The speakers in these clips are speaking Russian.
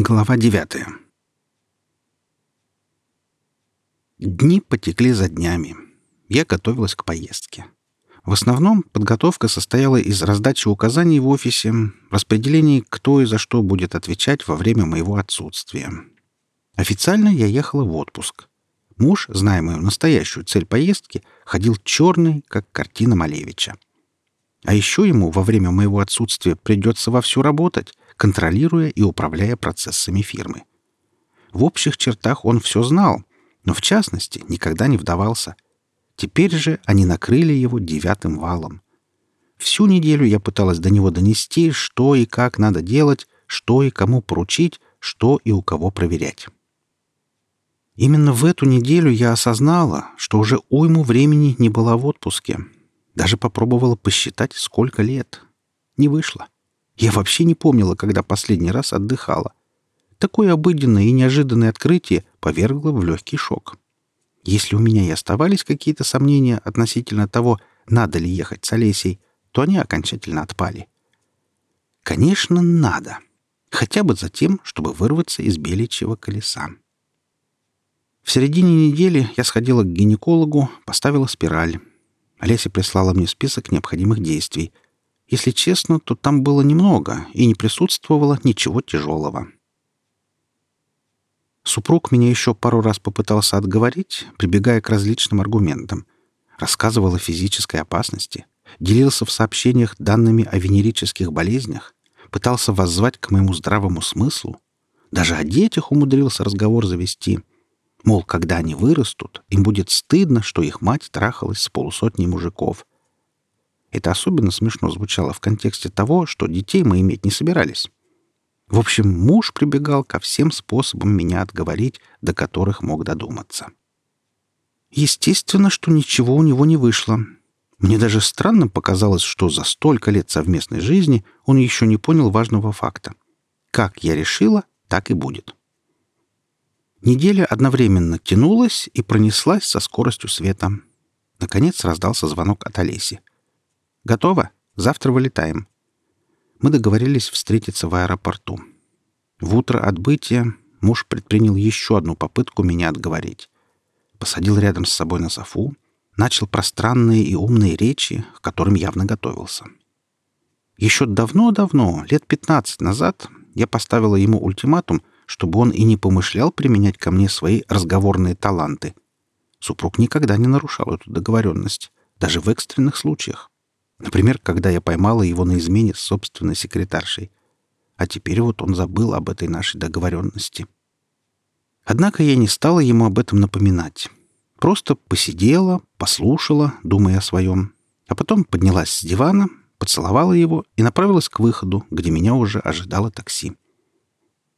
Глава девятая. Дни потекли за днями. Я готовилась к поездке. В основном подготовка состояла из раздачи указаний в офисе, распределений, кто и за что будет отвечать во время моего отсутствия. Официально я ехала в отпуск. Муж, зная мою настоящую цель поездки, ходил черный, как картина Малевича. А еще ему во время моего отсутствия придется вовсю работать, контролируя и управляя процессами фирмы. В общих чертах он все знал, но в частности никогда не вдавался. Теперь же они накрыли его девятым валом. Всю неделю я пыталась до него донести, что и как надо делать, что и кому поручить, что и у кого проверять. Именно в эту неделю я осознала, что уже уйму времени не была в отпуске. Даже попробовала посчитать, сколько лет. Не вышло. Я вообще не помнила, когда последний раз отдыхала. Такое обыденное и неожиданное открытие повергло в легкий шок. Если у меня и оставались какие-то сомнения относительно того, надо ли ехать с Олесей, то они окончательно отпали. Конечно, надо. Хотя бы за тем, чтобы вырваться из беличьего колеса. В середине недели я сходила к гинекологу, поставила спираль. Олеся прислала мне список необходимых действий — если честно, то там было немного и не присутствовало ничего тяжелого. Супруг меня еще пару раз попытался отговорить, прибегая к различным аргументам. Рассказывал о физической опасности, делился в сообщениях данными о венерических болезнях, пытался воззвать к моему здравому смыслу, даже о детях умудрился разговор завести. Мол, когда они вырастут, им будет стыдно, что их мать трахалась с полусотней мужиков — это особенно смешно звучало в контексте того, что детей мы иметь не собирались. В общем, муж прибегал ко всем способам меня отговорить, до которых мог додуматься. Естественно, что ничего у него не вышло. Мне даже странно показалось, что за столько лет совместной жизни он еще не понял важного факта. Как я решила, так и будет. Неделя одновременно тянулась и пронеслась со скоростью света. Наконец раздался звонок от Олеси. Готово? Завтра вылетаем. Мы договорились встретиться в аэропорту. В утро отбытия муж предпринял еще одну попытку меня отговорить. Посадил рядом с собой на софу, начал пространные и умные речи, к которым явно готовился. Еще давно-давно, лет пятнадцать назад, я поставила ему ультиматум, чтобы он и не помышлял применять ко мне свои разговорные таланты. Супруг никогда не нарушал эту договоренность, даже в экстренных случаях. Например, когда я поймала его на измене с собственной секретаршей. А теперь вот он забыл об этой нашей договоренности. Однако я не стала ему об этом напоминать. Просто посидела, послушала, думая о своем. А потом поднялась с дивана, поцеловала его и направилась к выходу, где меня уже ожидало такси.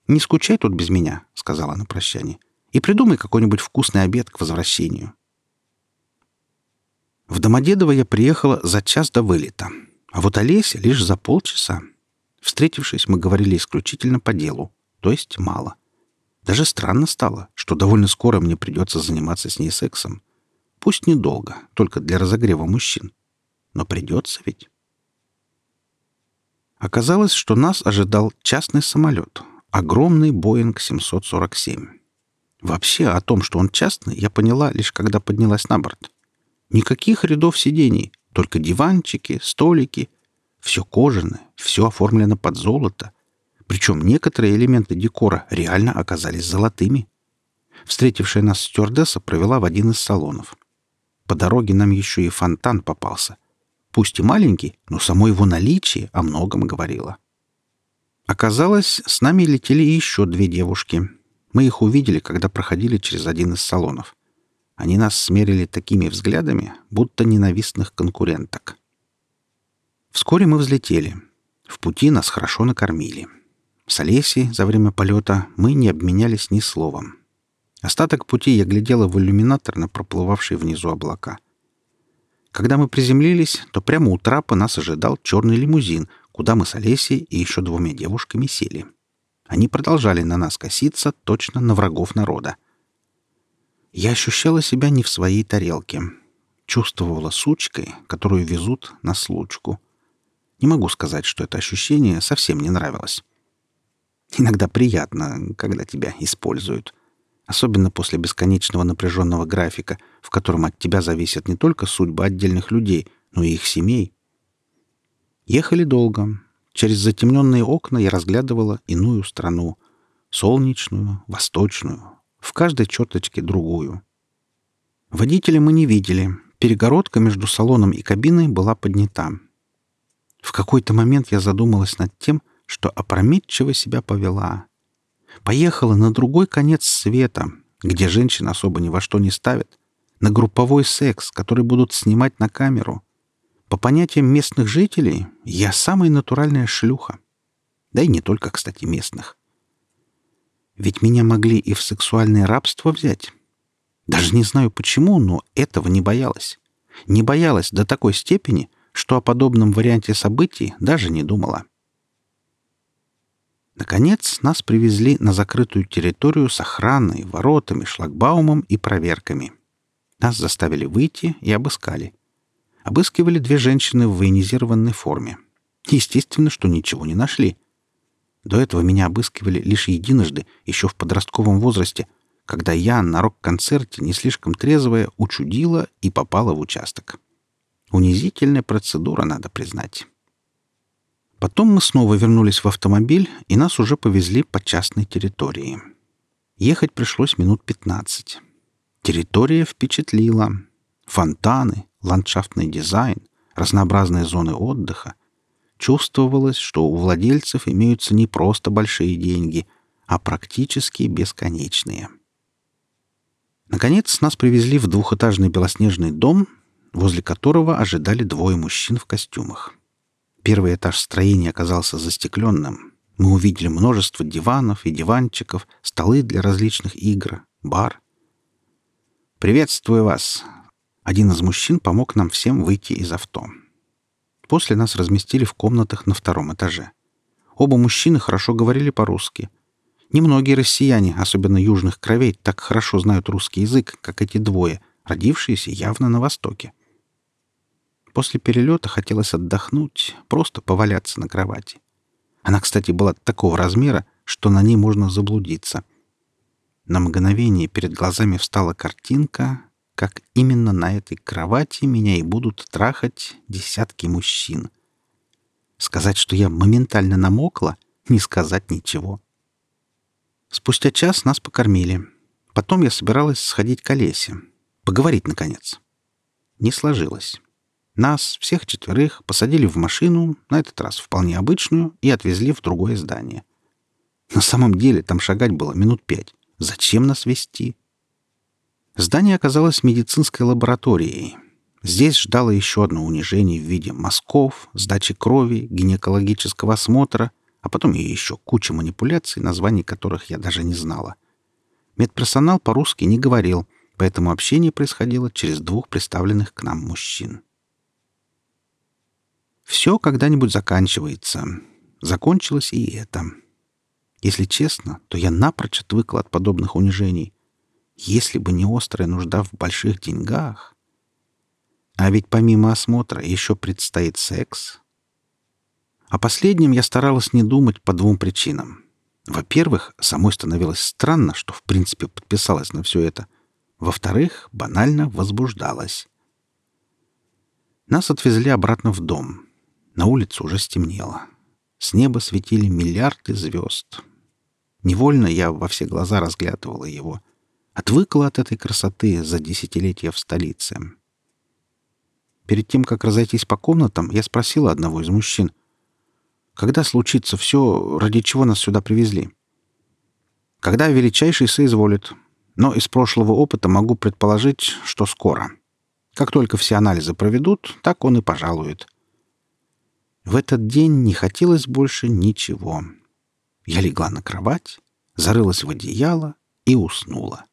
«Не скучай тут без меня», — сказала на прощание. «И придумай какой-нибудь вкусный обед к возвращению». В Домодедово я приехала за час до вылета, а вот Олеся лишь за полчаса. Встретившись, мы говорили исключительно по делу, то есть мало. Даже странно стало, что довольно скоро мне придется заниматься с ней сексом. Пусть недолго, только для разогрева мужчин. Но придется ведь. Оказалось, что нас ожидал частный самолет, огромный Боинг 747. Вообще о том, что он частный, я поняла лишь когда поднялась на борт. Никаких рядов сидений, только диванчики, столики. Все кожаное, все оформлено под золото. Причем некоторые элементы декора реально оказались золотыми. Встретившая нас стюардесса провела в один из салонов. По дороге нам еще и фонтан попался. Пусть и маленький, но само его наличие о многом говорило. Оказалось, с нами летели еще две девушки. Мы их увидели, когда проходили через один из салонов. Они нас смерили такими взглядами, будто ненавистных конкуренток. Вскоре мы взлетели. В пути нас хорошо накормили. С Олесей за время полета мы не обменялись ни словом. Остаток пути я глядела в иллюминатор на проплывавшие внизу облака. Когда мы приземлились, то прямо у трапа нас ожидал черный лимузин, куда мы с Олесей и еще двумя девушками сели. Они продолжали на нас коситься точно на врагов народа — я ощущала себя не в своей тарелке. Чувствовала сучкой, которую везут на случку. Не могу сказать, что это ощущение совсем не нравилось. Иногда приятно, когда тебя используют. Особенно после бесконечного напряженного графика, в котором от тебя зависят не только судьбы отдельных людей, но и их семей. Ехали долго. Через затемненные окна я разглядывала иную страну. Солнечную, восточную. В каждой черточке другую. Водителя мы не видели. Перегородка между салоном и кабиной была поднята. В какой-то момент я задумалась над тем, что опрометчиво себя повела. Поехала на другой конец света, где женщин особо ни во что не ставят, на групповой секс, который будут снимать на камеру. По понятиям местных жителей, я самая натуральная шлюха. Да и не только, кстати, местных. Ведь меня могли и в сексуальное рабство взять. Даже не знаю почему, но этого не боялась. Не боялась до такой степени, что о подобном варианте событий даже не думала. Наконец, нас привезли на закрытую территорию с охраной, воротами, шлагбаумом и проверками. Нас заставили выйти и обыскали. Обыскивали две женщины в военизированной форме. Естественно, что ничего не нашли. До этого меня обыскивали лишь единожды, еще в подростковом возрасте, когда я на рок-концерте, не слишком трезвая, учудила и попала в участок. Унизительная процедура, надо признать. Потом мы снова вернулись в автомобиль, и нас уже повезли по частной территории. Ехать пришлось минут пятнадцать. Территория впечатлила. Фонтаны, ландшафтный дизайн, разнообразные зоны отдыха. Чувствовалось, что у владельцев имеются не просто большие деньги, а практически бесконечные. Наконец нас привезли в двухэтажный белоснежный дом, возле которого ожидали двое мужчин в костюмах. Первый этаж строения оказался застекленным. Мы увидели множество диванов и диванчиков, столы для различных игр, бар. «Приветствую вас!» Один из мужчин помог нам всем выйти из авто. После нас разместили в комнатах на втором этаже. Оба мужчины хорошо говорили по-русски. Немногие россияне, особенно южных кровей, так хорошо знают русский язык, как эти двое, родившиеся явно на Востоке. После перелета хотелось отдохнуть, просто поваляться на кровати. Она, кстати, была такого размера, что на ней можно заблудиться. На мгновение перед глазами встала картинка, как именно на этой кровати меня и будут трахать десятки мужчин. Сказать, что я моментально намокла, не сказать ничего. Спустя час нас покормили. Потом я собиралась сходить к Олесе. Поговорить, наконец. Не сложилось. Нас, всех четверых, посадили в машину, на этот раз вполне обычную, и отвезли в другое здание. На самом деле там шагать было минут пять. Зачем нас вести? Здание оказалось медицинской лабораторией. Здесь ждало еще одно унижение в виде мазков, сдачи крови, гинекологического осмотра, а потом и еще куча манипуляций, названий которых я даже не знала. Медперсонал по-русски не говорил, поэтому общение происходило через двух представленных к нам мужчин. Все когда-нибудь заканчивается. Закончилось и это. Если честно, то я напрочь отвыкла от подобных унижений. Если бы не острая нужда в больших деньгах. А ведь помимо осмотра еще предстоит секс. О последнем я старалась не думать по двум причинам. Во-первых, самой становилось странно, что в принципе подписалась на все это. Во-вторых, банально возбуждалась. Нас отвезли обратно в дом. На улице уже стемнело. С неба светили миллиарды звезд. Невольно я во все глаза разглядывала его. Отвыкла от этой красоты за десятилетия в столице. Перед тем, как разойтись по комнатам, я спросила одного из мужчин, «Когда случится все, ради чего нас сюда привезли?» «Когда величайший соизволит. Но из прошлого опыта могу предположить, что скоро. Как только все анализы проведут, так он и пожалует». В этот день не хотелось больше ничего. Я легла на кровать, зарылась в одеяло и уснула.